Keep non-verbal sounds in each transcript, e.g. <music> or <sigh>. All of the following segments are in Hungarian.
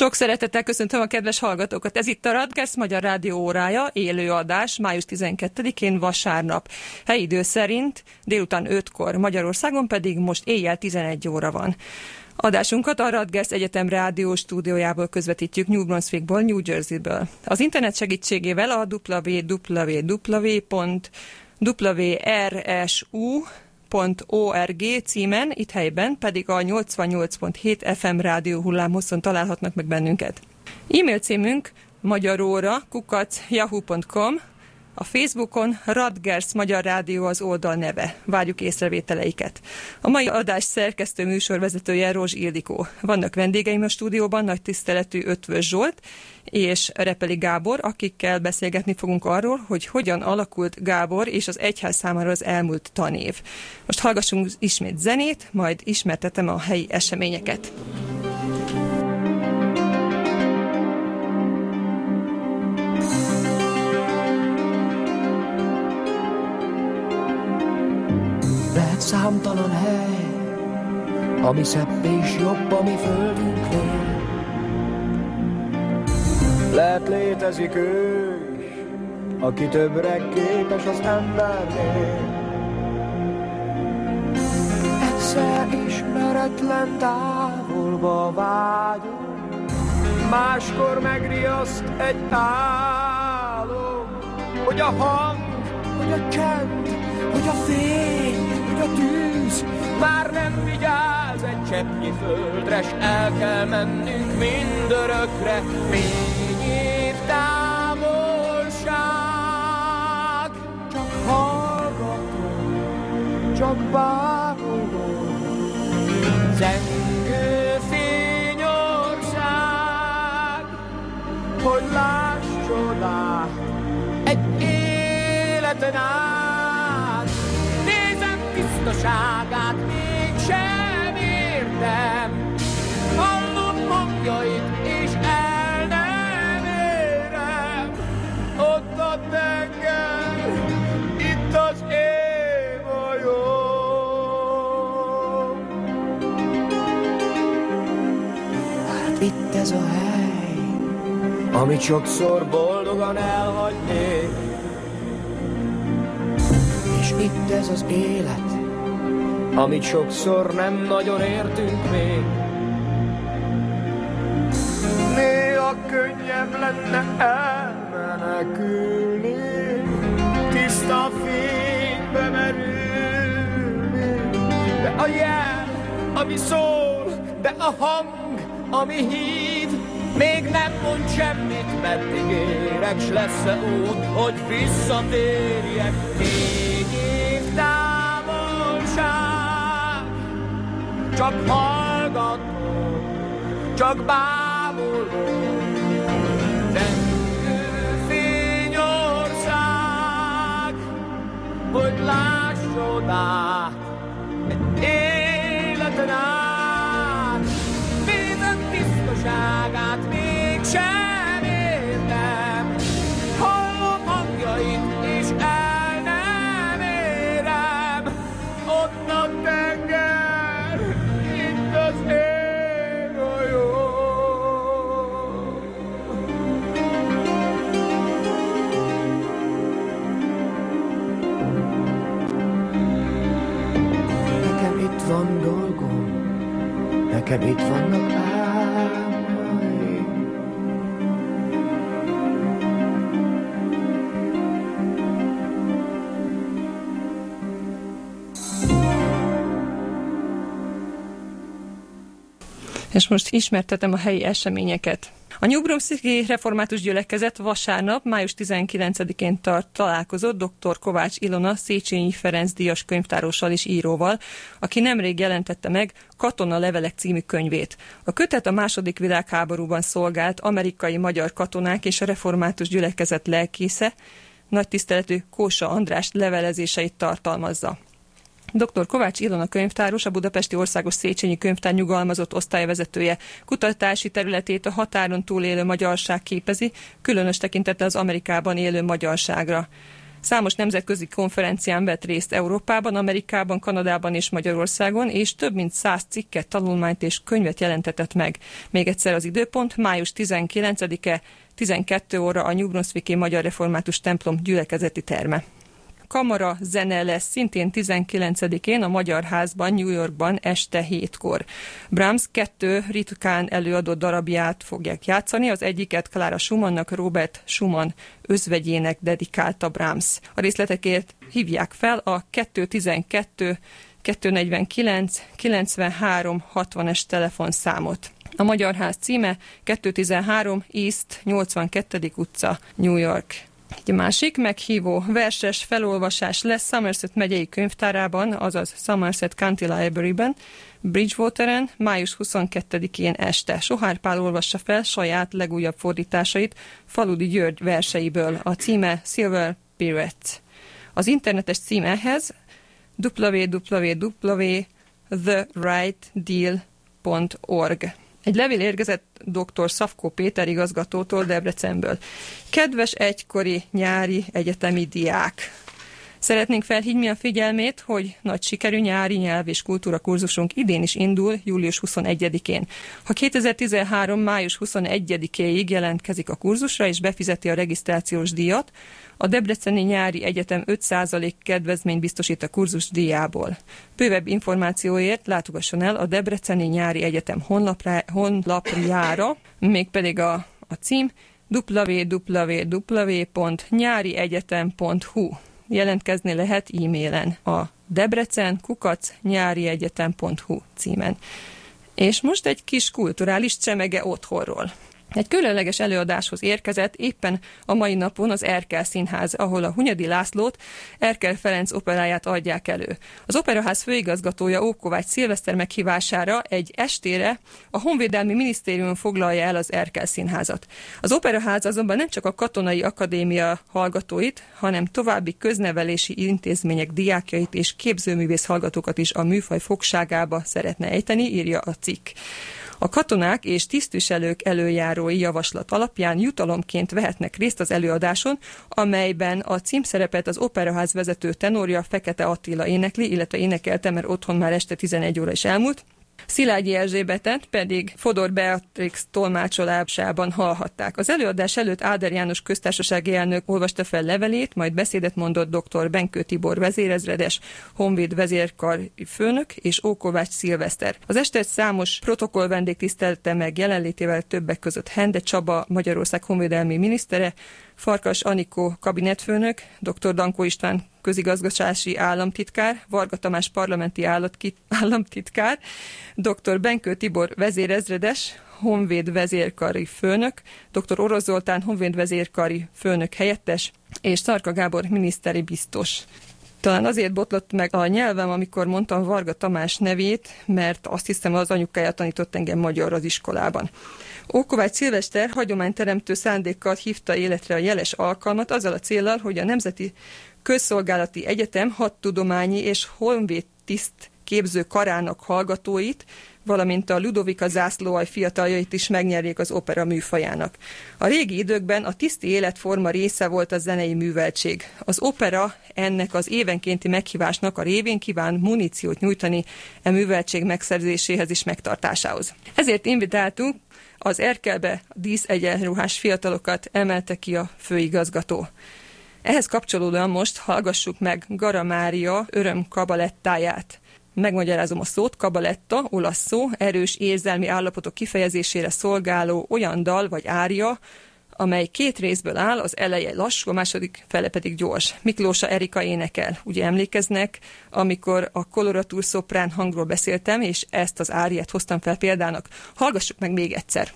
Sok szeretettel köszöntöm a kedves hallgatókat. Ez itt a Radgesz Magyar Rádió órája, élő adás, május 12-én vasárnap. Helyi idő szerint délután 5-kor, Magyarországon pedig most éjjel 11 óra van. Adásunkat a Radgesz Egyetem rádió stúdiójából közvetítjük New Brunswickból, New Jerseyből. Az internet segítségével a www.wrsu org címen, itt helyben pedig a 88.7 FM rádió hullámhosszon találhatnak meg bennünket. E-mail címünk magyaróra kukac yahoo.com, a Facebookon Radgers Magyar Rádió az oldal neve. Várjuk észrevételeiket. A mai adás szerkesztő műsorvezetője Rózs Ildikó. Vannak vendégeim a stúdióban, nagy tiszteletű Ötvös Zsolt és Repeli Gábor, akikkel beszélgetni fogunk arról, hogy hogyan alakult Gábor és az egyház számára az elmúlt tanév. Most hallgassunk ismét zenét, majd ismertetem a helyi eseményeket. Lehet számtalan hely, ami szebb és jobb a mi földünknél. Lehet létezik ő aki többre képes az embernél. Egyszer ismeretlen távolba vágyom, máskor megriaszt egy álom, hogy a hang, hogy a csend, hogy a fény, a tűz, már nem vigyáz egy cseppnyi földre, s el kell mennünk mindörökre, fényév távolság. Csak hallgatom, csak bámulom, zengő fényország, hogy láss csodát, egy életen át. Tisztaságát, mégsem értem, hallom hangjait, és el nem érem. Ott a tenger, itt az én majom. Hát itt ez a hely, amit sokszor boldogan elhagynék. És itt ez az élet, amit sokszor nem nagyon értünk még. Néha könnyebb lenne elmenekülni, tiszta fénybe merülni. De a jel, ami szól, de a hang, ami hív, még nem mond semmit, meddig érek, s lesz-e út, hogy visszatérjek. Még év távolság, csak hallgatom, csak bámulom. Fényország, hogy láss csodát, életen át. Nekem itt vannak. És most ismertetem a helyi eseményeket. A New Brunswicki Református Gyülekezet vasárnap, május 19-én tart találkozott dr. Kovács Ilona Széchenyi Ferenc díjas könyvtárossal és íróval, aki nemrég jelentette meg Katona Levelek című könyvét. A kötet a második világháborúban szolgált amerikai magyar katonák és a református gyülekezet lelkésze, nagy tiszteletű Kósa András levelezéseit tartalmazza. Dr. Kovács Ilona könyvtáros, a Budapesti Országos Széchenyi Könyvtár nyugalmazott osztályvezetője kutatási területét a határon túlélő magyarság képezi, különös tekintettel az Amerikában élő magyarságra. Számos nemzetközi konferencián vett részt Európában, Amerikában, Kanadában és Magyarországon, és több mint száz cikket, tanulmányt és könyvet jelentetett meg. Még egyszer az időpont, május 19-e, 12 óra a New Brunswicki Magyar Református templom gyülekezeti terme kamara zene lesz szintén 19-én a Magyar Házban, New Yorkban este hétkor. Brahms kettő ritkán előadott darabját fogják játszani, az egyiket Clara Schumannnak Robert Schumann özvegyének dedikálta Brahms. A részletekért hívják fel a 212 249 93 60-es telefonszámot. A Magyar Ház címe 213 East 82. utca, New York. Egy másik meghívó verses felolvasás lesz Somerset megyei könyvtárában, azaz Somerset County Library-ben, Bridgewateren, május 22-én este. Sohár Pál olvassa fel saját legújabb fordításait Faludi György verseiből. A címe Silver Pirate. Az internetes cím ehhez www.therightdeal.org. Egy levél érkezett dr. Szafkó Péter igazgatótól Debrecenből. Kedves egykori nyári egyetemi diák! Szeretnénk felhívni a figyelmét, hogy nagy sikerű nyári nyelv és kultúra kurzusunk idén is indul július 21-én. Ha 2013. május 21-éig jelentkezik a kurzusra és befizeti a regisztrációs díjat, a Debreceni Nyári Egyetem 5% kedvezményt biztosít a kurzus díjából. Bővebb információért látogasson el a Debreceni Nyári Egyetem honlapra, honlapjára, mégpedig a, a cím www.nyáriegyetem.hu Jelentkezni lehet e-mailen a debrecen kukac nyáriegyetem.hu címen. És most egy kis kulturális csemege otthonról. Egy különleges előadáshoz érkezett éppen a mai napon az Erkel Színház, ahol a Hunyadi Lászlót, Erkel Ferenc operáját adják elő. Az Operaház főigazgatója Ókovács Szilveszter meghívására egy estére a Honvédelmi Minisztérium foglalja el az Erkel Színházat. Az Operaház azonban nem csak a Katonai Akadémia hallgatóit, hanem további köznevelési intézmények diákjait és képzőművész hallgatókat is a műfaj fogságába szeretne ejteni, írja a cikk. A katonák és tisztviselők előjárói javaslat alapján jutalomként vehetnek részt az előadáson, amelyben a címszerepet az operaház vezető tenorja Fekete Attila énekli, illetve énekelte, mert otthon már este 11 óra is elmúlt. Szilágyi Erzsébetet pedig Fodor Beatrix tolmácsolásában hallhatták. Az előadás előtt Áder János köztársasági elnök olvasta fel levelét, majd beszédet mondott dr. Benkő Tibor vezérezredes, Honvéd vezérkar főnök és Ókovács Szilveszter. Az estet számos protokoll vendég tisztelte meg jelenlétével többek között Hende Csaba, Magyarország honvédelmi minisztere, Farkas Anikó kabinetfőnök, dr. Dankó István közigazgatási államtitkár, Varga Tamás parlamenti <laughs> államtitkár, dr. Benkő Tibor vezérezredes, honvéd vezérkari főnök, dr. Orosz Zoltán honvéd vezérkari főnök helyettes, és Szarka Gábor miniszteri biztos. Talán azért botlott meg a nyelvem, amikor mondtam Varga Tamás nevét, mert azt hiszem az anyukája tanított engem magyar az iskolában. Ókovács Szilvester hagyományteremtő szándékkal hívta életre a jeles alkalmat azzal a célral, hogy a Nemzeti Közszolgálati Egyetem hat tudományi és honvéd tiszt képző karának hallgatóit, valamint a Ludovika zászlóaj fiataljait is megnyerjék az opera műfajának. A régi időkben a tiszti életforma része volt a zenei műveltség. Az opera ennek az évenkénti meghívásnak a révén kíván muníciót nyújtani e műveltség megszerzéséhez és megtartásához. Ezért invitáltunk az Erkelbe dísz egyenruhás fiatalokat emelte ki a főigazgató. Ehhez kapcsolódóan most hallgassuk meg Gara Mária öröm kabalettáját. Megmagyarázom a szót, kabaletta, olasz szó, erős érzelmi állapotok kifejezésére szolgáló olyan dal vagy ária, amely két részből áll, az eleje lassú, a második fele pedig gyors. Miklósa Erika énekel. Ugye emlékeznek, amikor a koloratúr szoprán hangról beszéltem, és ezt az áriát hoztam fel példának. Hallgassuk meg még egyszer.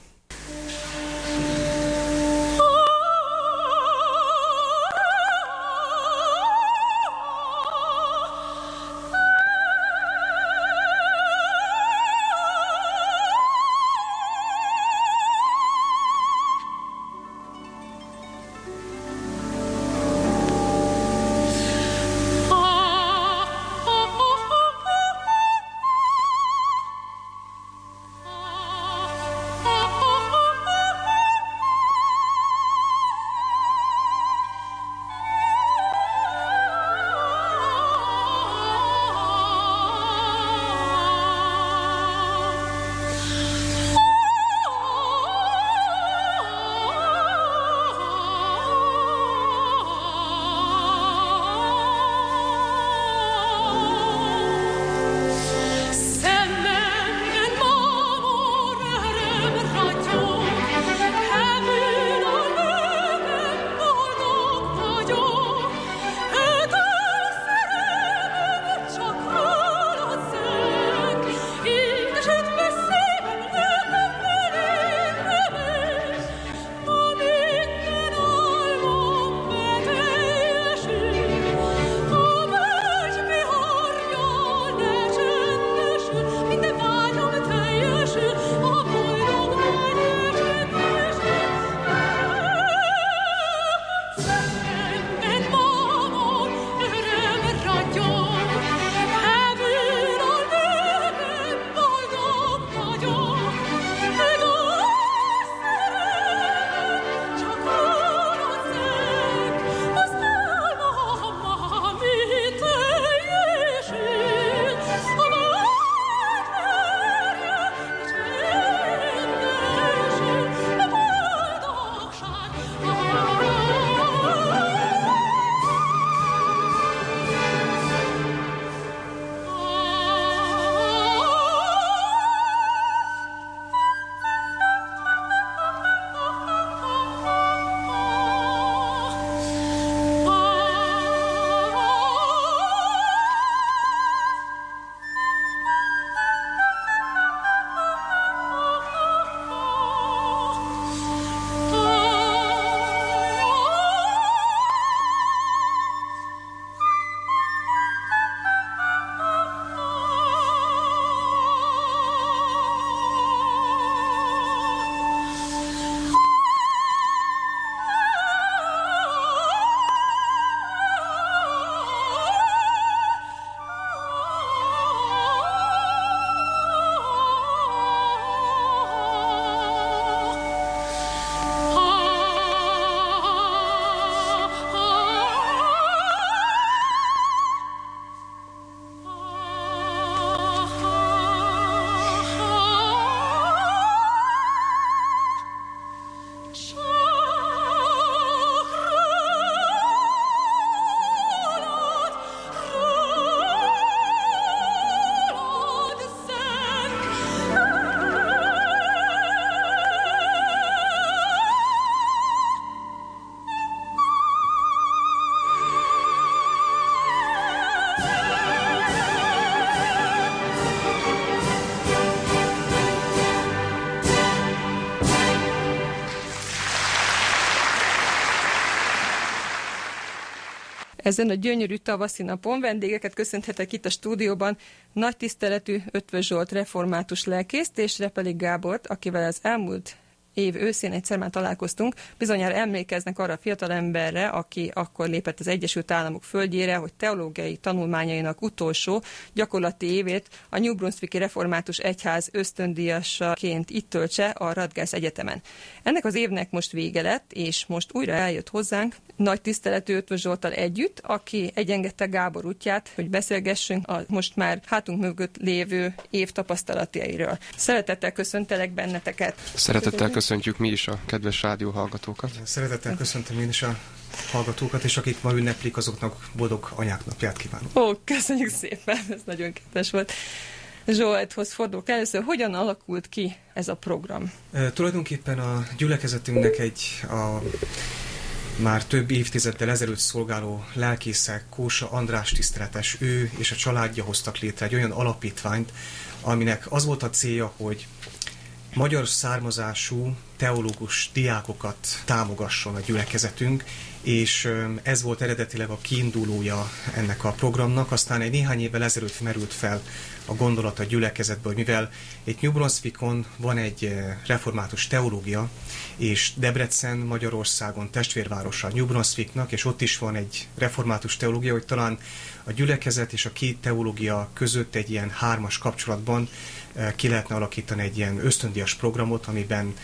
Ezen a gyönyörű tavaszi napon. Vendégeket köszönhetek itt a stúdióban, nagy tiszteletű Ötvös Zsolt református lelkészt és Repeli Gábort, akivel az elmúlt év őszén egyszer már találkoztunk, bizonyára emlékeznek arra a fiatalemberre, aki akkor lépett az Egyesült Államok földjére, hogy teológiai tanulmányainak utolsó gyakorlati évét a New Brunswicki Református Egyház ösztöndíjasaként itt töltse a Radgász Egyetemen. Ennek az évnek most vége lett, és most újra eljött hozzánk nagy tiszteletű Ötvös Zsoltal együtt, aki egyengedte Gábor útját, hogy beszélgessünk a most már hátunk mögött lévő év tapasztalatairól. Szeretettel köszöntelek benneteket. Szeretettel köszöntjük mi is a kedves rádió hallgatókat. Szeretettel köszöntöm én is a hallgatókat, és akik ma ünneplik, azoknak boldog anyák napját kívánok. Ó, köszönjük szépen, ez nagyon kedves volt. Zsolthoz fordulok először. Hogyan alakult ki ez a program? E, tulajdonképpen a gyülekezetünknek egy a már több évtizeddel ezelőtt szolgáló lelkészek, Kósa András tiszteletes, ő és a családja hoztak létre egy olyan alapítványt, aminek az volt a célja, hogy magyar származású teológus diákokat támogasson a gyülekezetünk, és ez volt eredetileg a kiindulója ennek a programnak. Aztán egy néhány évvel ezelőtt merült fel a gondolat a gyülekezetbe, hogy mivel egy New Brunswickon van egy református teológia, és Debrecen Magyarországon testvérvárosa New Brunswicknak, és ott is van egy református teológia, hogy talán a gyülekezet és a két teológia között egy ilyen hármas kapcsolatban ki lehetne alakítani egy ilyen ösztöndias programot, amiben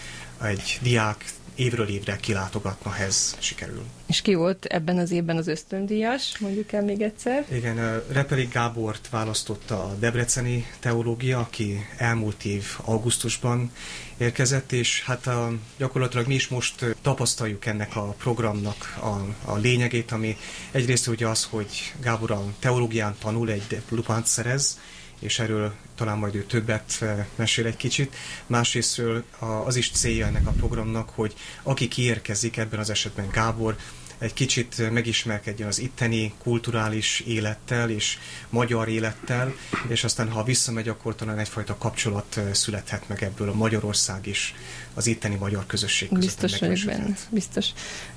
egy diák évről évre kilátogatna, ez sikerül. És ki volt ebben az évben az ösztöndíjas, mondjuk el még egyszer? Igen, Repeli Gábort választotta a Debreceni Teológia, aki elmúlt év augusztusban érkezett, és hát a, gyakorlatilag mi is most tapasztaljuk ennek a programnak a, a lényegét, ami egyrészt ugye az, hogy Gábor a teológián tanul, egy diplomát szerez, és erről talán majd ő többet eh, mesél egy kicsit. Másrésztről az is célja ennek a programnak, hogy aki kiérkezik, ebben az esetben Gábor, egy kicsit megismerkedjen az itteni kulturális élettel és magyar élettel, és aztán ha visszamegy, akkor talán egyfajta kapcsolat eh, születhet meg ebből a Magyarország és az itteni magyar közösség között. Biztos vagyok benne, biztos.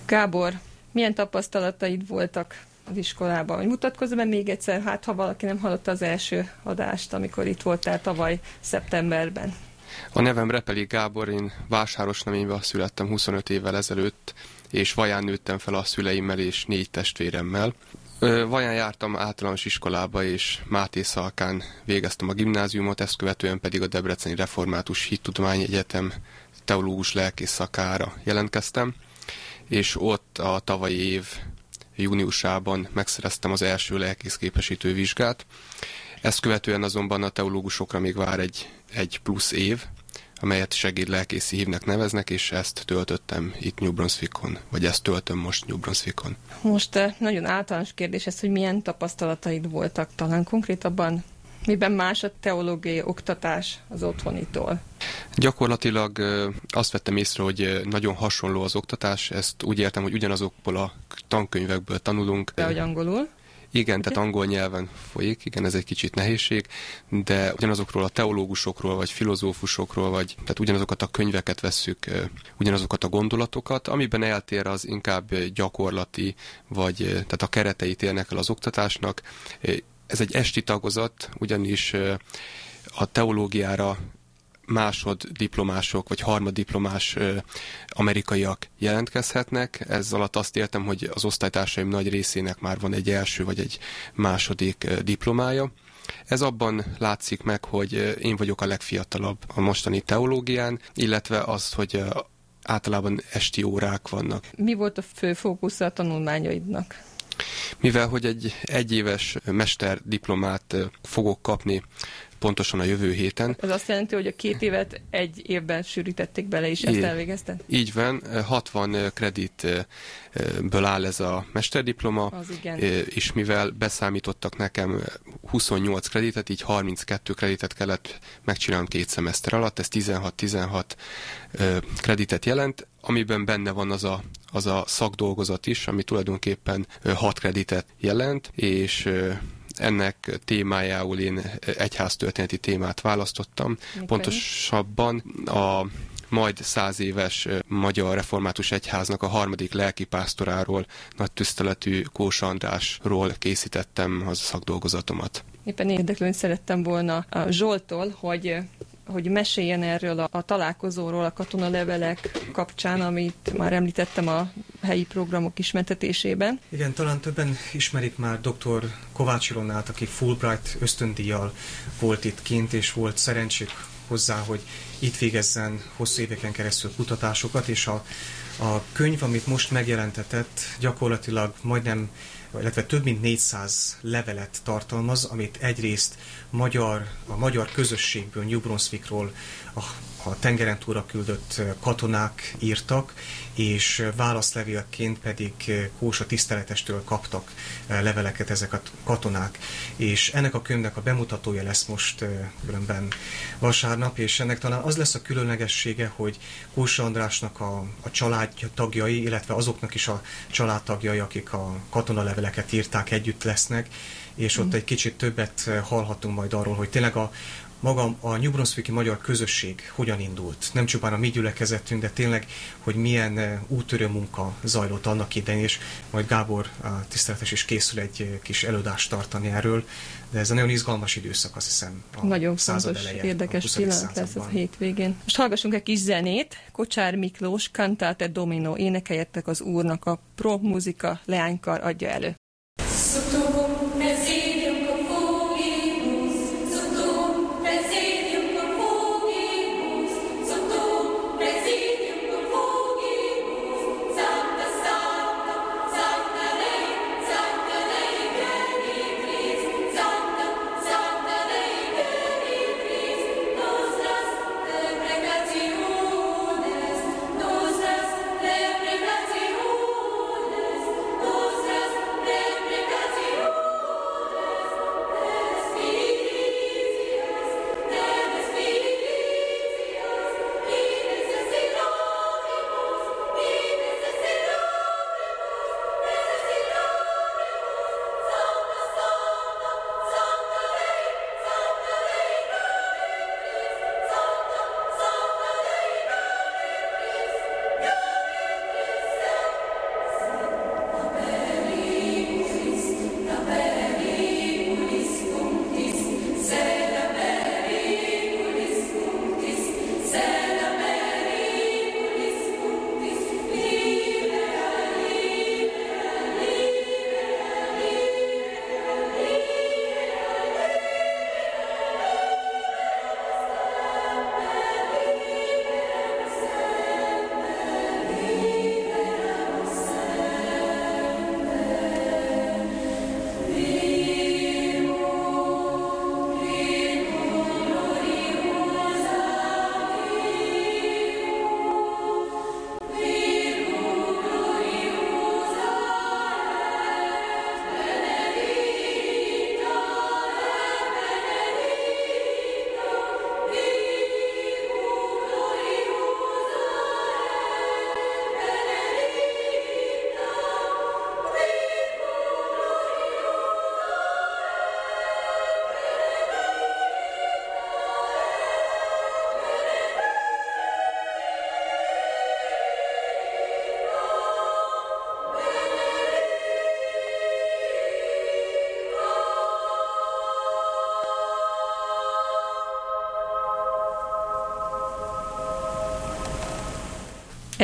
Gábor, milyen tapasztalataid voltak az iskolában, hogy mutatkozz be még egyszer, hát ha valaki nem hallotta az első adást, amikor itt voltál tavaly szeptemberben. A nevem Repeli Gábor, én Vásárosneményben születtem 25 évvel ezelőtt, és Vaján nőttem fel a szüleimmel és négy testvéremmel. Vaján jártam általános iskolába, és Máté Szalkán végeztem a gimnáziumot, ezt követően pedig a Debreceni Református Hittudományi Egyetem teológus lelkész szakára jelentkeztem, és ott a tavalyi év júniusában megszereztem az első lelkészképesítő vizsgát. Ezt követően azonban a teológusokra még vár egy, egy plusz év, amelyet segédlelkészi hívnek neveznek, és ezt töltöttem itt New Brunswickon, vagy ezt töltöm most New Brunswickon. Most eh, nagyon általános kérdés ez, hogy milyen tapasztalataid voltak talán konkrétabban Miben más a teológiai oktatás az otthonitól? Gyakorlatilag azt vettem észre, hogy nagyon hasonló az oktatás. Ezt úgy értem, hogy ugyanazokból a tankönyvekből tanulunk. De hogy angolul? Igen, tehát angol nyelven folyik, igen, ez egy kicsit nehézség, de ugyanazokról a teológusokról, vagy filozófusokról, vagy tehát ugyanazokat a könyveket vesszük, ugyanazokat a gondolatokat, amiben eltér az inkább gyakorlati, vagy tehát a kereteit érnek el az oktatásnak. Ez egy esti tagozat, ugyanis a teológiára másoddiplomások vagy harmaddiplomás amerikaiak jelentkezhetnek. Ez alatt azt értem, hogy az osztálytársaim nagy részének már van egy első vagy egy második diplomája. Ez abban látszik meg, hogy én vagyok a legfiatalabb a mostani teológián, illetve az, hogy általában esti órák vannak. Mi volt a fő fókusz a tanulmányaidnak? Mivel, hogy egy egyéves mesterdiplomát fogok kapni pontosan a jövő héten. Ez azt jelenti, hogy a két évet egy évben sűrítették bele, és ezt elvégezted? Így van, 60 kreditből áll ez a mesterdiploma, az igen. és mivel beszámítottak nekem 28 kreditet, így 32 kreditet kellett megcsinálnom két szemeszter alatt, ez 16-16 kreditet jelent, amiben benne van az a, az a szakdolgozat is, ami tulajdonképpen 6 kreditet jelent, és ennek témájául én egyháztörténeti témát választottam. Mikor? Pontosabban a majd száz éves Magyar Református Egyháznak a harmadik lelkipásztoráról, nagy tiszteletű Kós Andrásról készítettem az szakdolgozatomat. Éppen érdeklően szerettem volna a Zsoltól, hogy hogy meséljen erről a, a találkozóról, a katonalevelek kapcsán, amit már említettem a helyi programok ismertetésében. Igen, talán többen ismerik már dr. Kovács Ilonát, aki Fulbright ösztöndíjjal volt itt kint, és volt szerencsék hozzá, hogy itt végezzen hosszú éveken keresztül kutatásokat, és a, a könyv, amit most megjelentetett, gyakorlatilag majdnem illetve több mint 400 levelet tartalmaz, amit egyrészt magyar, a magyar közösségből, New Brunswickról, a a tengeren túra küldött katonák írtak, és válaszlevélként pedig Kósa tiszteletestől kaptak leveleket ezek a katonák. És ennek a könyvnek a bemutatója lesz most különben vasárnap, és ennek talán az lesz a különlegessége, hogy Kósa Andrásnak a, a családtagjai, illetve azoknak is a családtagjai, akik a katonaleveleket írták, együtt lesznek, és ott mm. egy kicsit többet hallhatunk majd arról, hogy tényleg a, maga a New Brunswicki magyar közösség hogyan indult. Nem csupán a mi gyülekezetünk, de tényleg, hogy milyen eh, útörő munka zajlott annak idején, és majd Gábor a tiszteletes is készül egy eh, kis előadást tartani erről, de ez egy nagyon izgalmas időszak, azt hiszem. A nagyon fontos, eleje, érdekes pillanat lesz a hétvégén. Most hallgassunk egy kis zenét. Kocsár Miklós, Cantate Domino, énekeljettek az úrnak a pro muzika leánykar adja elő.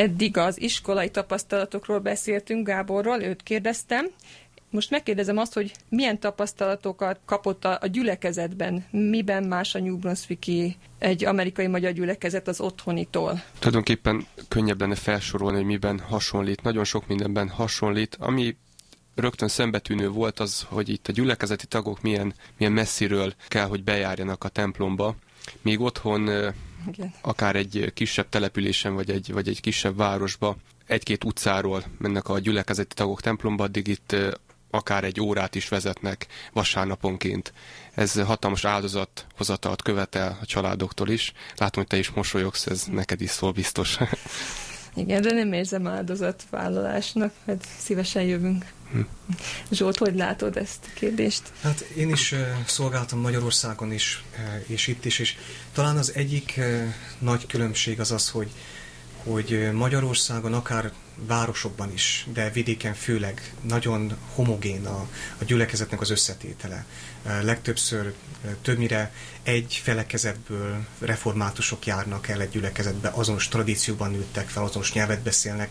Eddig az iskolai tapasztalatokról beszéltünk Gáborról, őt kérdeztem. Most megkérdezem azt, hogy milyen tapasztalatokat kapott a, gyülekezetben, miben más a New Brunswicki egy amerikai-magyar gyülekezet az otthonitól? Tulajdonképpen könnyebb lenne felsorolni, hogy miben hasonlít. Nagyon sok mindenben hasonlít. Ami rögtön szembetűnő volt az, hogy itt a gyülekezeti tagok milyen, milyen messziről kell, hogy bejárjanak a templomba. Még otthon igen. akár egy kisebb településen, vagy egy, vagy egy kisebb városba, egy-két utcáról mennek a gyülekezeti tagok templomba, addig itt akár egy órát is vezetnek vasárnaponként. Ez hatalmas áldozathozatalt követel a családoktól is. Látom, hogy te is mosolyogsz, ez neked is szól biztos. <laughs> Igen, de nem érzem áldozatvállalásnak, hát szívesen jövünk. Hm. Zsolt, hogy látod ezt a kérdést? Hát én is uh, szolgáltam Magyarországon is, uh, és itt is, és talán az egyik uh, nagy különbség az az, hogy, hogy Magyarországon akár városokban is, de vidéken főleg nagyon homogén a, a gyülekezetnek az összetétele. Legtöbbször többnyire egy felekezetből reformátusok járnak el egy gyülekezetbe, azonos tradícióban nőttek fel, azonos nyelvet beszélnek.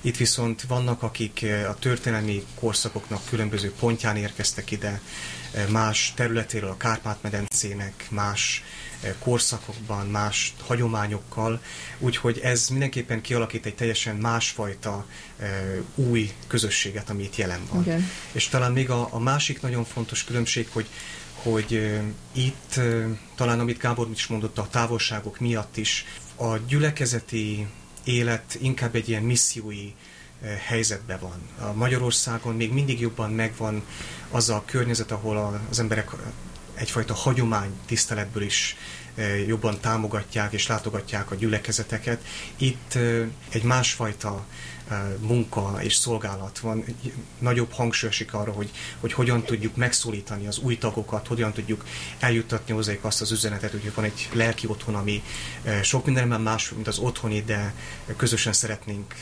Itt viszont vannak, akik a történelmi korszakoknak különböző pontján érkeztek ide, más területéről a Kárpát-medencének, más korszakokban, más hagyományokkal, úgyhogy ez mindenképpen kialakít egy teljesen másfajta új közösséget, ami itt jelen van. Igen. És talán még a, a másik nagyon fontos különbség, hogy hogy itt talán, amit Gábor is mondott, a távolságok miatt is a gyülekezeti élet inkább egy ilyen missziói helyzetben van. A Magyarországon még mindig jobban megvan az a környezet, ahol az emberek egyfajta hagyomány tiszteletből is jobban támogatják és látogatják a gyülekezeteket. Itt egy másfajta munka és szolgálat van, nagyobb hangsúly esik arra, hogy, hogy hogyan tudjuk megszólítani az új tagokat, hogyan tudjuk eljuttatni hozzájuk azt az üzenetet, hogy van egy lelki otthon, ami sok mindenben más, mint az otthoni, de közösen szeretnénk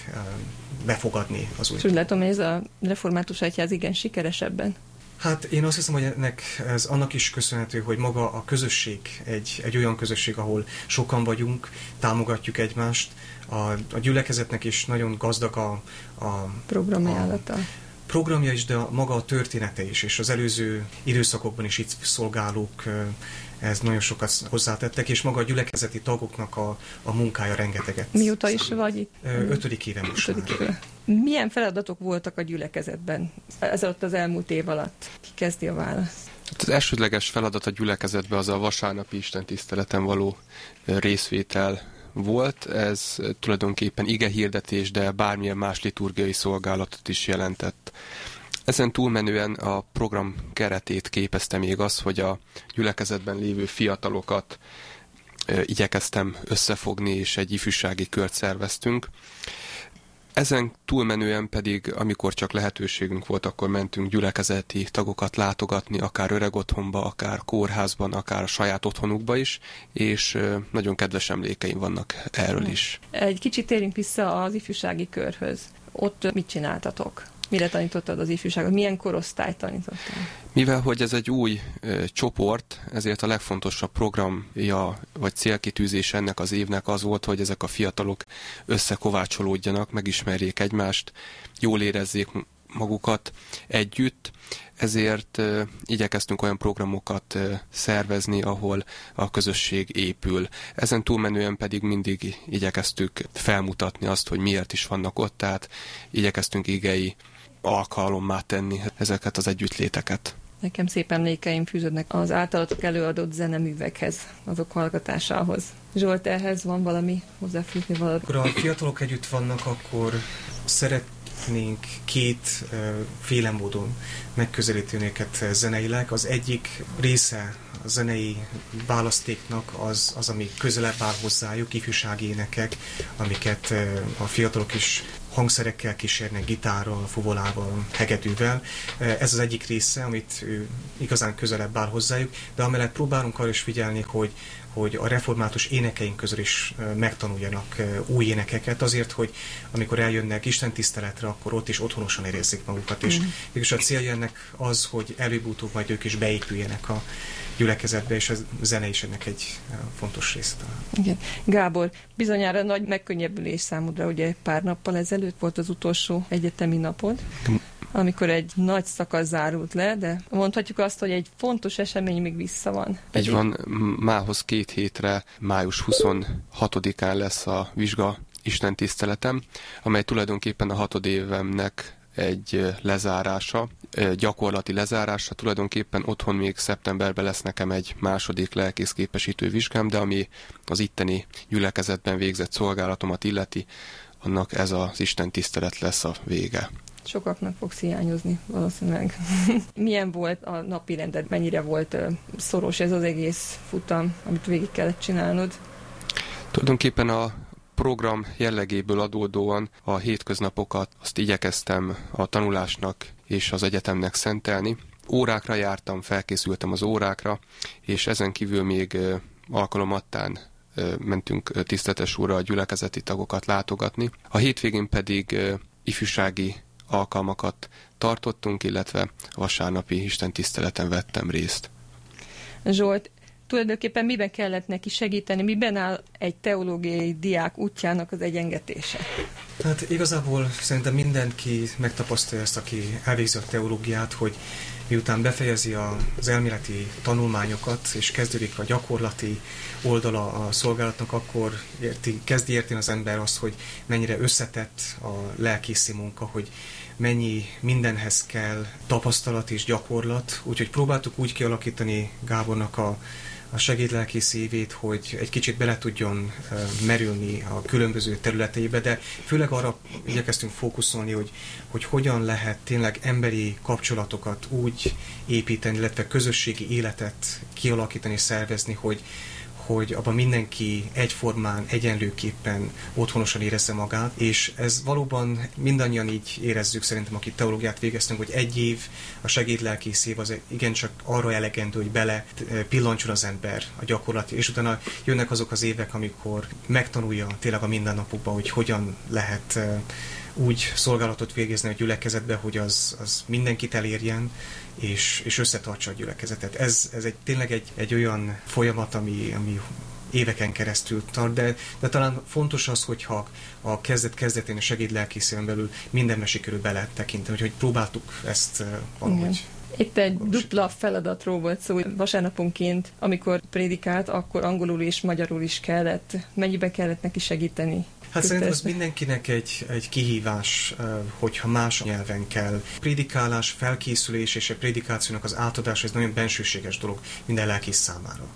befogadni az új. És úgy látom, hogy ez a református egyház igen sikeresebben Hát én azt hiszem, hogy ennek ez annak is köszönhető, hogy maga a közösség egy, egy olyan közösség, ahol sokan vagyunk, támogatjuk egymást. A, a gyülekezetnek is nagyon gazdag a, a programjálata. Programja is, de a, maga a története is, és az előző időszakokban is itt szolgálók ez nagyon sokat hozzátettek, és maga a gyülekezeti tagoknak a, a munkája rengeteget. Mióta is vagy itt? Ötödik éve most Ötödik éve. Milyen feladatok voltak a gyülekezetben ez alatt az elmúlt év alatt? Ki kezdi a választ? Hát az elsődleges feladat a gyülekezetben az a vasárnapi Isten tiszteleten való részvétel volt. Ez tulajdonképpen ige hirdetés, de bármilyen más liturgiai szolgálatot is jelentett. Ezen túlmenően a program keretét képezte még az, hogy a gyülekezetben lévő fiatalokat igyekeztem összefogni, és egy ifjúsági kört szerveztünk. Ezen túlmenően pedig, amikor csak lehetőségünk volt, akkor mentünk gyülekezeti tagokat látogatni, akár öreg otthonba, akár kórházban, akár a saját otthonukba is, és nagyon kedves emlékeim vannak erről is. Egy kicsit térjünk vissza az ifjúsági körhöz. Ott mit csináltatok? Mire tanítottad az ifjúságot? Milyen korosztályt tanítottad? Mivel, hogy ez egy új ö, csoport, ezért a legfontosabb programja vagy célkitűzés ennek az évnek az volt, hogy ezek a fiatalok összekovácsolódjanak, megismerjék egymást, jól érezzék magukat együtt, ezért ö, igyekeztünk olyan programokat ö, szervezni, ahol a közösség épül. Ezen túlmenően pedig mindig igyekeztük felmutatni azt, hogy miért is vannak ott, tehát igyekeztünk igei alkalommá tenni ezeket az együttléteket. Nekem szép emlékeim fűződnek az általatok előadott zeneművekhez, azok hallgatásához. Zsolt, ehhez van valami hozzáfűzni valami? Akkor a fiatalok együtt vannak, akkor szeretnénk két féle módon megközelíteni őket zeneileg. Az egyik része a zenei választéknak az, az ami közelebb áll hozzájuk, ifjúsági énekek, amiket a fiatalok is hangszerekkel kísérnek, gitárral, fuvolával, hegedűvel. Ez az egyik része, amit igazán közelebb áll hozzájuk, de amellett próbálunk arra is figyelni, hogy, hogy a református énekeink közül is megtanuljanak új énekeket, azért, hogy amikor eljönnek Isten tiszteletre, akkor ott is otthonosan érezzék magukat. Mm. És, és a célja ennek az, hogy előbb-utóbb majd ők is beépüljenek a, gyülekezetbe, és a zene is ennek egy fontos része talán. Igen. Gábor, bizonyára nagy megkönnyebbülés számodra, ugye pár nappal ezelőtt volt az utolsó egyetemi napod, amikor egy nagy szakasz zárult le, de mondhatjuk azt, hogy egy fontos esemény még vissza van. Egy van, mához két hétre, május 26-án lesz a vizsga Isten tiszteletem, amely tulajdonképpen a hatod évemnek egy lezárása, gyakorlati lezárása. Tulajdonképpen otthon még szeptemberben lesz nekem egy második lelkészképesítő vizsgám, de ami az itteni gyülekezetben végzett szolgálatomat illeti, annak ez az Isten tisztelet lesz a vége. Sokaknak fogsz hiányozni valószínűleg. <laughs> Milyen volt a napi rendet, mennyire volt szoros ez az egész futam, amit végig kellett csinálnod? Tulajdonképpen a program jellegéből adódóan a hétköznapokat azt igyekeztem a tanulásnak és az egyetemnek szentelni. Órákra jártam, felkészültem az órákra, és ezen kívül még alkalomattán mentünk tisztetes úrra a gyülekezeti tagokat látogatni. A hétvégén pedig ifjúsági alkalmakat tartottunk, illetve a vasárnapi Isten tiszteleten vettem részt. Zsolt, tulajdonképpen miben kellett neki segíteni, miben áll egy teológiai diák útjának az egyengetése? Tehát igazából szerintem mindenki megtapasztalja ezt, aki elvégzi a teológiát, hogy miután befejezi az elméleti tanulmányokat, és kezdődik a gyakorlati oldala a szolgálatnak, akkor érti, kezdi érteni az ember azt, hogy mennyire összetett a lelkészi munka, hogy mennyi mindenhez kell tapasztalat és gyakorlat, úgyhogy próbáltuk úgy kialakítani Gábornak a a segédlelkész évét, hogy egy kicsit bele tudjon merülni a különböző területeibe, de főleg arra igyekeztünk fókuszolni, hogy, hogy hogyan lehet tényleg emberi kapcsolatokat úgy építeni, illetve közösségi életet kialakítani, szervezni, hogy, hogy abban mindenki egyformán, egyenlőképpen otthonosan érezze magát, és ez valóban mindannyian így érezzük szerintem, akik teológiát végeztünk, hogy egy év a segédlelkész év az igencsak arra elegendő, hogy bele eh, pillancson az ember a gyakorlat, és utána jönnek azok az évek, amikor megtanulja tényleg a mindennapokban, hogy hogyan lehet eh, úgy szolgálatot végezni a gyülekezetbe, hogy az, az mindenkit elérjen, és, és összetartsa a gyülekezetet. Ez, ez egy, tényleg egy, egy olyan folyamat, ami, ami éveken keresztül tart, de, de talán fontos az, hogyha a kezdet-kezdetén a segédlelkészében belül mindenbe sikerül bele tekinteni, hogy, próbáltuk ezt uh, valahogy. Itt egy dupla feladatról volt szó, hogy vasárnaponként, amikor prédikált, akkor angolul és magyarul is kellett. Mennyiben kellett neki segíteni? Hát szerintem ez mindenkinek egy, egy kihívás, hogyha más nyelven kell. Prédikálás, felkészülés és a prédikációnak az átadása, ez nagyon bensőséges dolog minden lelkész számára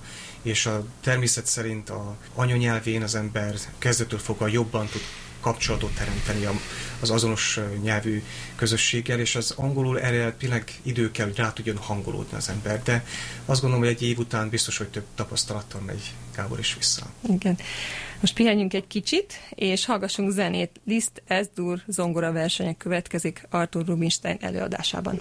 és a természet szerint a anyanyelvén az ember kezdetől fogva jobban tud kapcsolatot teremteni az azonos nyelvű közösséggel, és az angolul erre tényleg idő kell, hogy rá tudjon hangolódni az ember, de azt gondolom, hogy egy év után biztos, hogy több tapasztalattal megy Gábor is vissza. Igen. Most pihenjünk egy kicsit, és hallgassunk zenét. Liszt Ezdur zongora versenyek következik Arthur Rubinstein előadásában.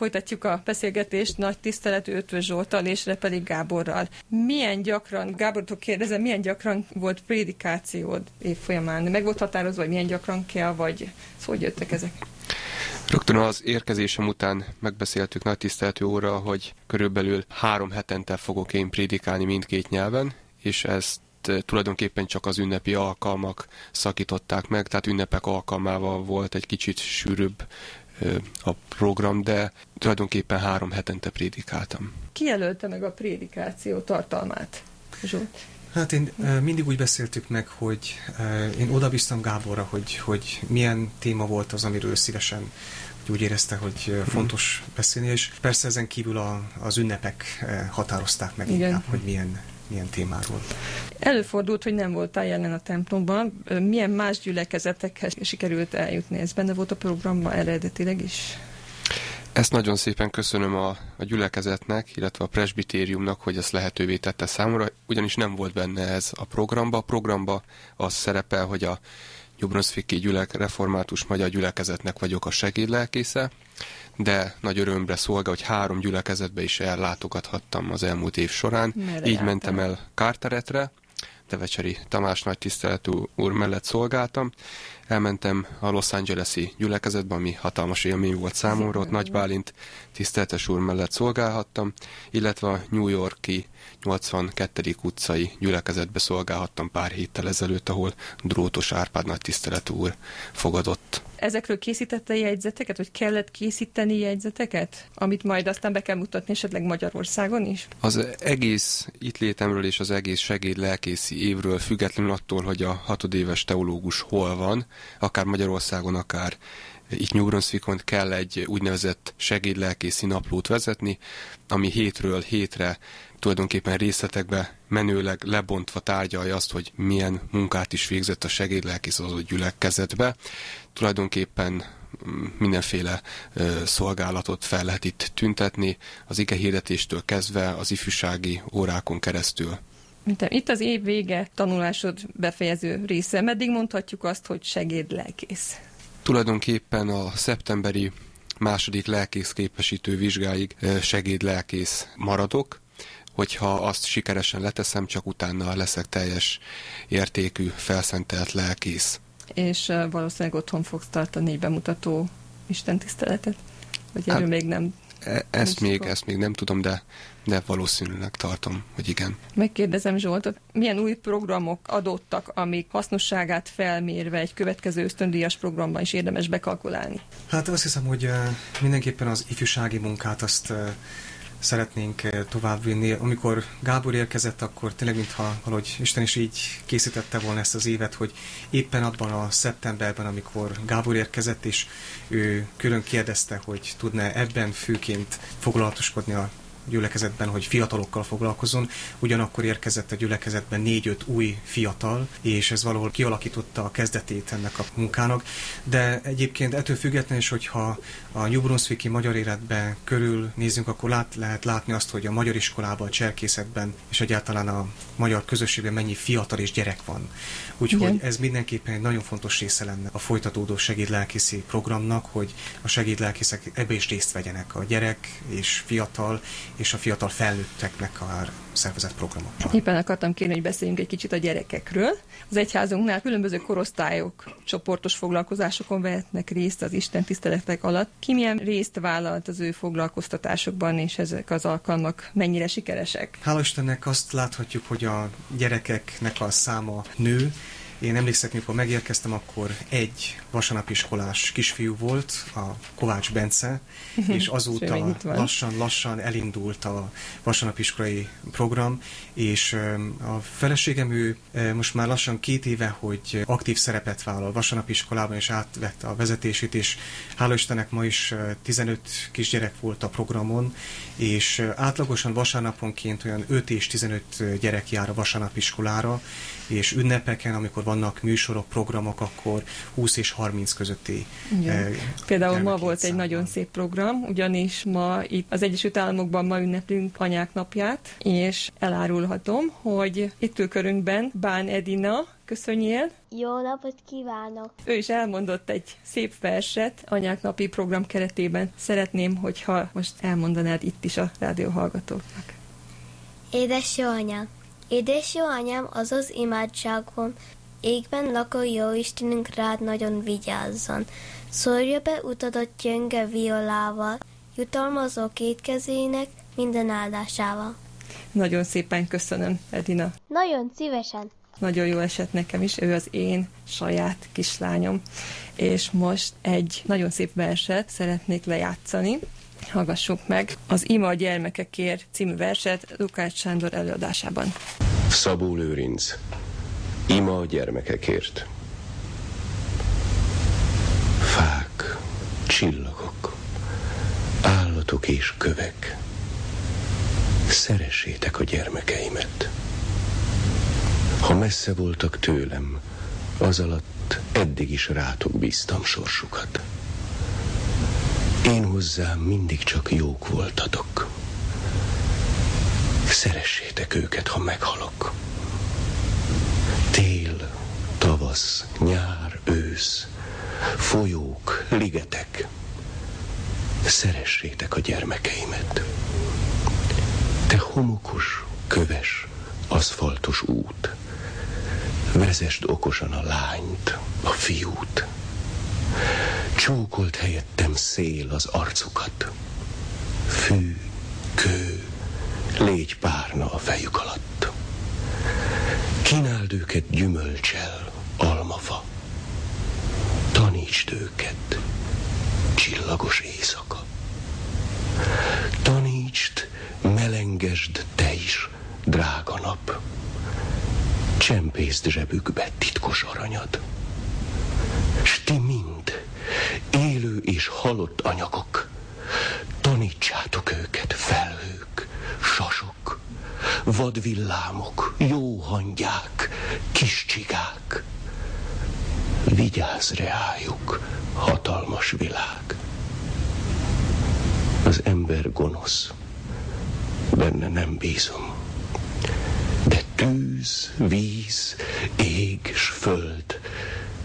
Folytatjuk a beszélgetést nagy tiszteletű Ötvös Zsoltal és Repeli Gáborral. Milyen gyakran, Gábortól kérdezem, milyen gyakran volt prédikációd év folyamán? Meg volt határozva, hogy milyen gyakran kell, vagy szóval hogy jöttek ezek? Rögtön az érkezésem után megbeszéltük nagy tiszteletű óra, hogy körülbelül három hetente fogok én prédikálni mindkét nyelven, és ezt tulajdonképpen csak az ünnepi alkalmak szakították meg, tehát ünnepek alkalmával volt egy kicsit sűrűbb a program, de tulajdonképpen három hetente prédikáltam. Ki jelölte meg a prédikáció tartalmát, Zsolt? Hát én mindig úgy beszéltük meg, hogy én odabíztam Gáborra, hogy, hogy milyen téma volt az, amiről szívesen úgy érezte, hogy mhm. fontos beszélni, és persze ezen kívül a, az ünnepek határozták meg Igen. inkább, hogy milyen, milyen témáról. Előfordult, hogy nem voltál jelen a templomban. Milyen más gyülekezetekhez sikerült eljutni? Ez benne volt a programban eredetileg is? Ezt nagyon szépen köszönöm a, a gyülekezetnek, illetve a presbitériumnak, hogy ezt lehetővé tette számomra, ugyanis nem volt benne ez a programba. A programba az szerepel, hogy a New gyülek, református magyar gyülekezetnek vagyok a segédlelkésze, de nagy örömre szolgál, hogy három gyülekezetbe is ellátogathattam az elmúlt év során. Merre Így mentem el Kárteretre, Devecseri Tamás nagy tiszteletű úr mellett szolgáltam. Elmentem a Los Angeles-i gyülekezetbe, ami hatalmas élmény volt számomra, ott Nagy Bálint tiszteletes úr mellett szolgálhattam, illetve a New Yorki 82. utcai gyülekezetbe szolgálhattam pár héttel ezelőtt, ahol Drótos Árpád nagy tiszteletű úr fogadott. Ezekről készítette jegyzeteket, vagy kellett készíteni jegyzeteket, amit majd aztán be kell mutatni esetleg Magyarországon is? Az egész itt létemről és az egész segéd lelkészi évről függetlenül attól, hogy a hatodéves teológus hol van, akár Magyarországon, akár itt New Brunswickon kell egy úgynevezett segédlelkészi naplót vezetni, ami hétről hétre tulajdonképpen részletekbe menőleg lebontva tárgyalja azt, hogy milyen munkát is végzett a segédlelkész az a gyülekezetbe. Tulajdonképpen mm, mindenféle ö, szolgálatot fel lehet itt tüntetni, az ige hirdetéstől kezdve az ifjúsági órákon keresztül. Itt az év vége tanulásod befejező része. Meddig mondhatjuk azt, hogy segédlelkész? Tulajdonképpen a szeptemberi második lelkész képesítő vizsgáig segédlelkész maradok, hogyha azt sikeresen leteszem, csak utána leszek teljes értékű, felszentelt lelkész. És valószínűleg otthon fogsz tartani egy bemutató istentiszteletet? Vagy erről hát, még nem e, ezt még, ezt még nem tudom, de, de valószínűleg tartom, hogy igen. Megkérdezem Zsoltot, milyen új programok adottak, amik hasznosságát felmérve egy következő ösztöndíjas programban is érdemes bekalkulálni? Hát azt hiszem, hogy mindenképpen az ifjúsági munkát azt szeretnénk eh, továbbvinni. Amikor Gábor érkezett, akkor tényleg mintha valahogy Isten is így készítette volna ezt az évet, hogy éppen abban a szeptemberben, amikor Gábor érkezett, és ő külön kérdezte, hogy tudna ebben főként foglalatoskodni a gyülekezetben, hogy fiatalokkal foglalkozon, ugyanakkor érkezett a gyülekezetben négy-öt új fiatal, és ez valahol kialakította a kezdetét ennek a munkának. De egyébként ettől függetlenül is, hogyha a New Brunswicki magyar életben körül nézzünk, akkor lát, lehet látni azt, hogy a magyar iskolában, a cserkészetben és egyáltalán a magyar közösségben mennyi fiatal és gyerek van. Úgyhogy Igen. ez mindenképpen egy nagyon fontos része lenne a folytatódó segédlelkészi programnak, hogy a segédlelkészek ebbe is részt vegyenek. A gyerek és fiatal és a fiatal felnőtteknek a szervezett programokban. Éppen akartam kérni, hogy beszéljünk egy kicsit a gyerekekről. Az egyházunknál különböző korosztályok csoportos foglalkozásokon vehetnek részt az Isten tiszteletek alatt. Ki milyen részt vállalt az ő foglalkoztatásokban, és ezek az alkalmak mennyire sikeresek? Hála Istennek azt láthatjuk, hogy a gyerekeknek a száma nő, én emlékszek, mikor megérkeztem, akkor egy vasanapiskolás kisfiú volt, a Kovács Bence, <laughs> és azóta lassan-lassan elindult a vasanapiskolai program, és a feleségem ő most már lassan két éve, hogy aktív szerepet vállal vasanapiskolában, és átvette a vezetését, és hála Istennek ma is 15 kisgyerek volt a programon, és átlagosan vasárnaponként olyan 5 és 15 gyerek jár a vasárnapiskolára, és ünnepeken, amikor vannak műsorok, programok, akkor 20 és 30 közötti. Eh, Például ma volt egy nagyon szép program, ugyanis ma itt az Egyesült Államokban ma ünneplünk anyák napját, és elárulhatom, hogy itt ül körünkben Bán Edina, köszönjél. Jó napot kívánok! Ő is elmondott egy szép verset anyák napi program keretében. Szeretném, hogyha most elmondanád itt is a rádióhallgatóknak. Édes jó anyám! Édes jó anyám, azaz imádságom, égben lakó jó Istenünk rád nagyon vigyázzon. Szórja be utadat gyönge violával, jutalmazó két kezének minden áldásával. Nagyon szépen köszönöm, Edina. Nagyon szívesen. Nagyon jó esett nekem is, ő az én saját kislányom. És most egy nagyon szép verset szeretnék lejátszani. Hallgassuk meg az Ima a gyermekekért című verset Lukács Sándor előadásában. Szabó Lőrinc Ima a gyermekekért Fák, csillagok, állatok és kövek Szeressétek a gyermekeimet Ha messze voltak tőlem, az alatt eddig is rátok bíztam sorsukat. Én hozzám mindig csak jók voltatok. Szeressétek őket, ha meghalok. Tavasz, nyár, ősz, folyók, ligetek. Szeressétek a gyermekeimet. Te homokos, köves, aszfaltos út. Vezesd okosan a lányt, a fiút. Csókolt helyettem szél az arcukat. Fű, kő, légy párna a fejük alatt. Kínáld őket gyümölcsel, almafa. Tanítsd őket, csillagos éjszaka. Tanítsd, melengesd te is, drága nap. Csempészd zsebükbe titkos aranyad. S ti mind, élő és halott anyagok, tanítsátok őket, felhők, sasok, vadvillámok, jó hangyák, kis csigák. Vigyázz reájuk, hatalmas világ. Az ember gonosz, benne nem bízom. De tűz, víz, ég s föld,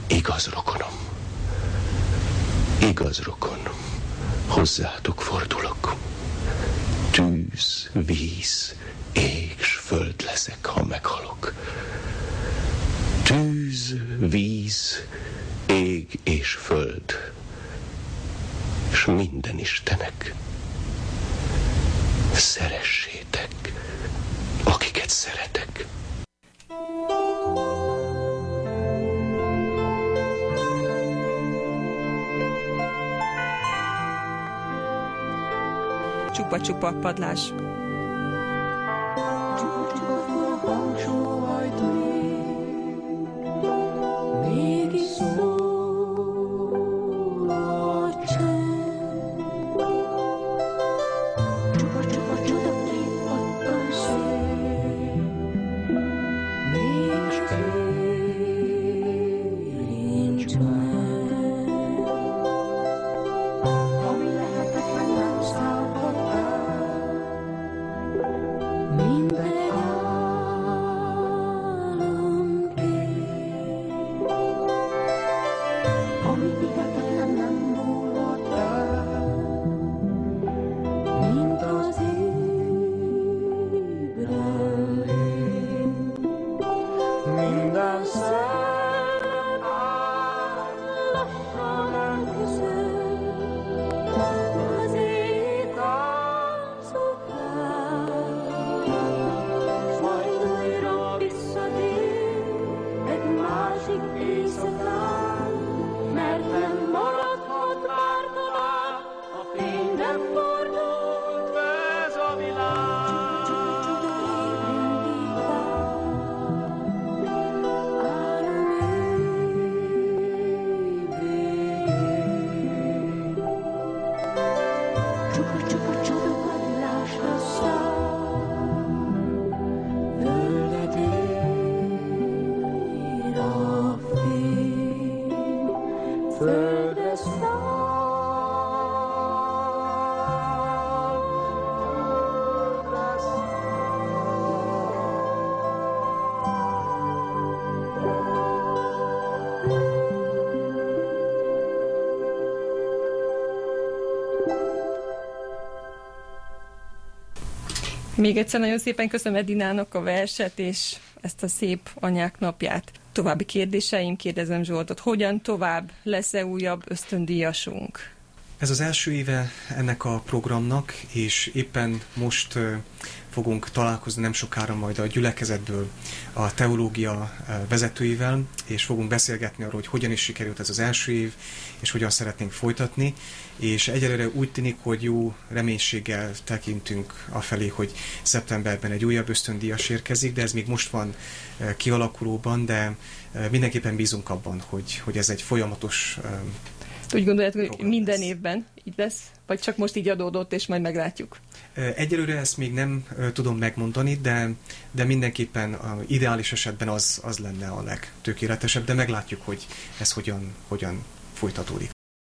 igaz rokonom. Igaz rokon, hozzátok fordulok. Tűz, víz, ég s föld leszek, ha meghalok. Tűz, víz, ég és föld, és minden Istenek. Szeressétek, akiket szeretek. Csupa-csupa padlás. Még egyszer nagyon szépen köszönöm Edinának a verset és ezt a szép anyák napját. További kérdéseim, kérdezem Zsoltot, hogyan tovább lesz-e újabb ösztöndíjasunk? Ez az első éve ennek a programnak, és éppen most fogunk találkozni nem sokára majd a gyülekezetből a teológia vezetőivel, és fogunk beszélgetni arról, hogy hogyan is sikerült ez az első év, és hogyan szeretnénk folytatni, és egyelőre úgy tűnik, hogy jó reménységgel tekintünk afelé, hogy szeptemberben egy újabb ösztöndíjas érkezik, de ez még most van kialakulóban, de mindenképpen bízunk abban, hogy, hogy ez egy folyamatos úgy gondolod, hogy minden évben így lesz? Vagy csak most így adódott, és majd meglátjuk? Egyelőre ezt még nem tudom megmondani, de, de mindenképpen a ideális esetben az, az lenne a legtökéletesebb, de meglátjuk, hogy ez hogyan, hogyan folytatódik.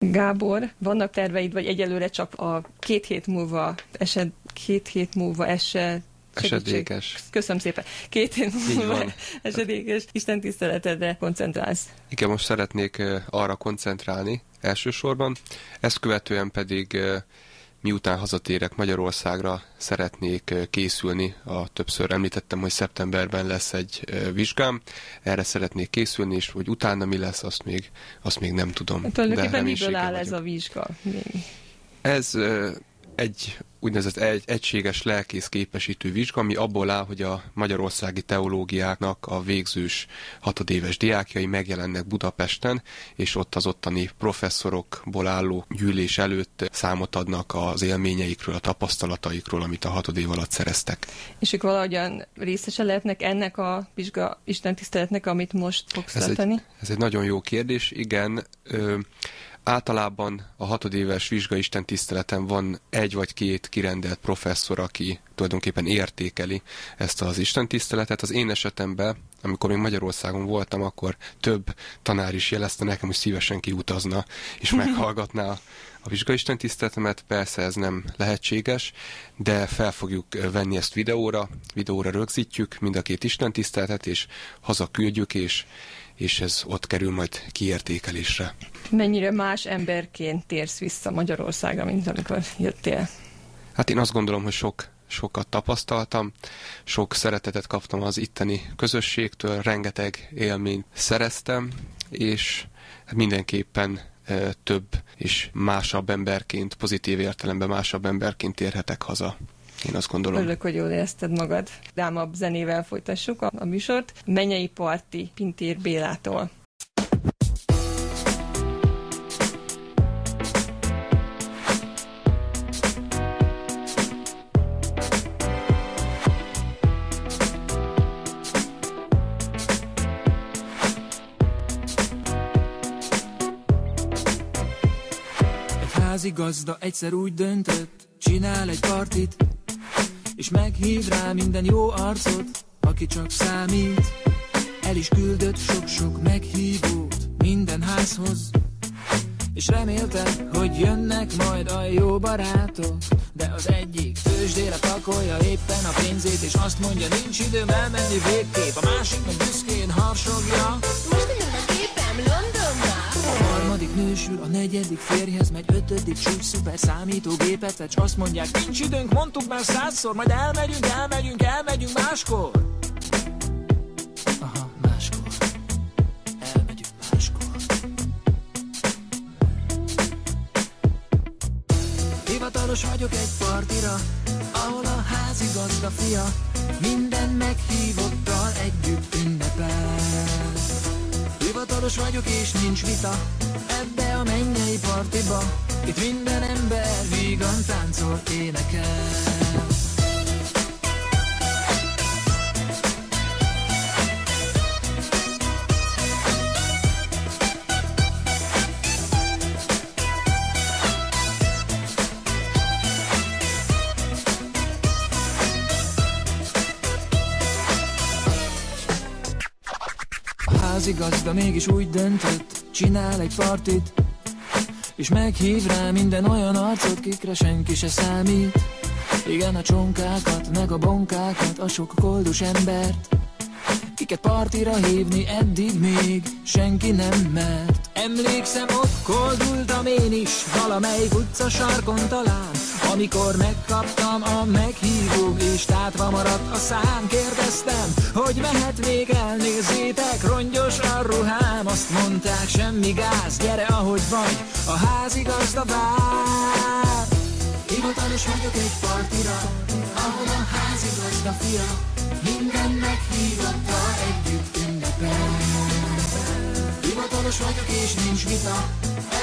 Gábor, vannak terveid, vagy egyelőre csak a két hét múlva eset, két hét múlva eset Esedékes. Köszönöm szépen. Két hét múlva esedékes Isten tiszteletedre koncentrálsz. Igen, most szeretnék arra koncentrálni elsősorban. Ezt követően pedig miután hazatérek Magyarországra, szeretnék készülni. A többször említettem, hogy szeptemberben lesz egy vizsgám. Erre szeretnék készülni, és hogy utána mi lesz, azt még, azt még nem tudom. Hát tulajdonképpen miből áll vagyok. ez a vizsga? Ez egy úgynevezett egy, egységes lelkész képesítő vizsga, ami abból áll, hogy a magyarországi teológiáknak a végzős hatodéves diákjai megjelennek Budapesten, és ott az ottani professzorokból álló gyűlés előtt számot adnak az élményeikről, a tapasztalataikról, amit a hatodév alatt szereztek. És ők valahogyan részese lehetnek ennek a vizsga istentiszteletnek, amit most fogsz ez Egy, ez egy nagyon jó kérdés, igen. Ö, Általában a hatodéves vizsgaisten tiszteleten van egy vagy két kirendelt professzor, aki tulajdonképpen értékeli ezt az Isten tiszteletet. Az én esetemben, amikor én Magyarországon voltam, akkor több tanár is jelezte nekem, hogy szívesen kiutazna és meghallgatná a vizsgaisten tiszteletemet. Persze ez nem lehetséges, de fel fogjuk venni ezt videóra, videóra rögzítjük mind a két Isten tiszteletet, és haza küldjük, és és ez ott kerül majd kiértékelésre. Mennyire más emberként térsz vissza Magyarországra, mint amikor jöttél? Hát én azt gondolom, hogy sok sokat tapasztaltam, sok szeretetet kaptam az itteni közösségtől, rengeteg élményt szereztem, és mindenképpen e, több és másabb emberként, pozitív értelemben másabb emberként térhetek haza. Én azt gondolom. Örülök, hogy jól érezted magad. Dámabb zenével folytassuk a, a műsort. Menyei Parti Pintér Bélától. házigazda egyszer úgy döntött, csinál egy partit, és meghív rá minden jó arcot, aki csak számít. El is küldött sok-sok meghívót minden házhoz, és remélte, hogy jönnek majd a jó barátok. De az egyik tőzsdére pakolja éppen a pénzét, és azt mondja, nincs időm elmenni végképp. A másik meg büszkén harsogja. Most jön a gépem Londonba. Harmadik nősül, a negyedik férjhez megy, ötödik csúcs szuper számítógépet vecs, azt mondják, nincs időnk, mondtuk már százszor, majd elmegyünk, elmegyünk, elmegyünk máskor. Aha, máskor. Elmegyünk máskor. Hivatalos vagyok egy partira, ahol a házigazda fia minden meghívottal együtt ünnepel. Hivatalos vagyok és nincs vita mennyei partiba. Itt minden ember vígan táncol, énekel. Házigazda mégis úgy döntött, csinál egy partit, és meghív rá minden olyan arcot, kikre senki se számít. Igen, a csonkákat, meg a bonkákat, a sok koldus embert, kiket partira hívni eddig még senki nem mert. Emlékszem, ott koldultam én is, valamelyik utca sarkon talán, amikor megkaptam a meghívó, és tátva maradt a szám. Kérdeztem, hogy mehetnék el, nézzétek, rongyos a ruhám. Azt mondták, semmi gáz, gyere ahogy vagy, a házigazda vár. Hivatalos vagyok egy partira, ahol a házigazda fia minden meghívatta együtt ünnepel. Hivatalos vagyok és nincs vita,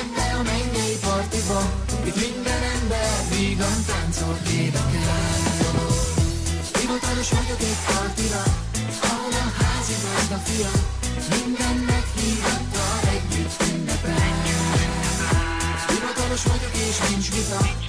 ebbe a mennyei partiba, itt minden ember vígan táncol, énekel. Hivatalos vagyok egy partira, ahol a házigazda fia minden meghívatta együtt ünnepel. Hivatalos vagyok és nincs vita,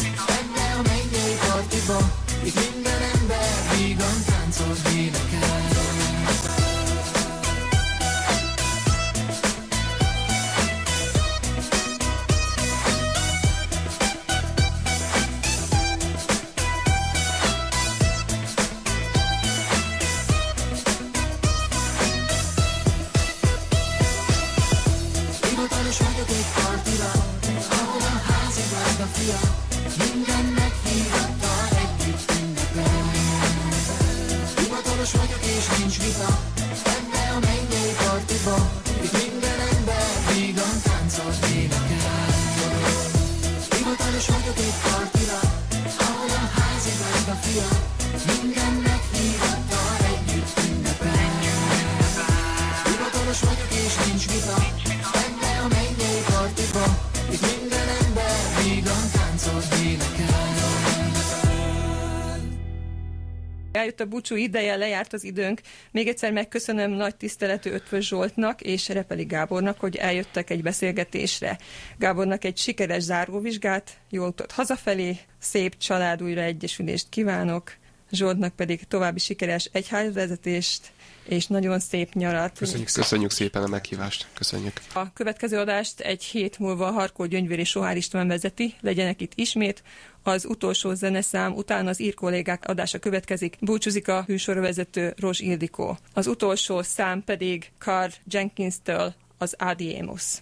Eljött a búcsú ideje, lejárt az időnk. Még egyszer megköszönöm nagy tiszteletű Ötvös Zsoltnak és Repeli Gábornak, hogy eljöttek egy beszélgetésre. Gábornak egy sikeres záróvizsgát, jól utat hazafelé, szép család újra egyesülést kívánok, Zsoltnak pedig további sikeres egyházvezetést, és nagyon szép nyarat. Köszönjük szépen. Köszönjük szépen a meghívást. Köszönjük. A következő adást egy hét múlva Harkó Gyöngyvér és Sohár István vezeti, legyenek itt ismét. Az utolsó zeneszám után az ír kollégák adása következik. Búcsúzik a műsorvezető Rozs Ildikó. Az utolsó szám pedig Carl Jenkins-től az Adiemus.